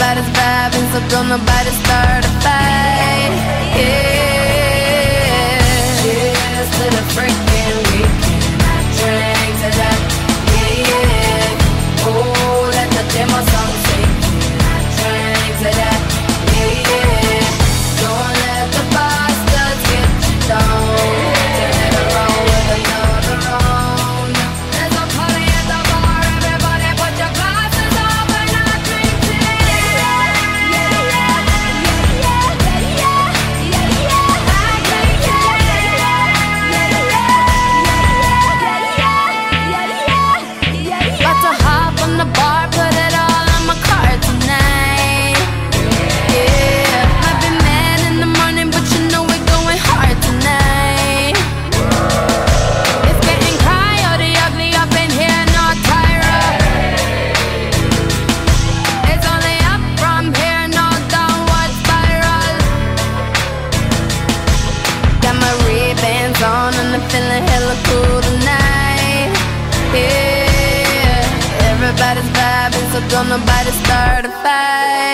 everybody's vibing, so don't nobody start a fight. Yeah. don't nobody start a fight.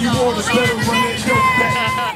you want is let her run it, go back.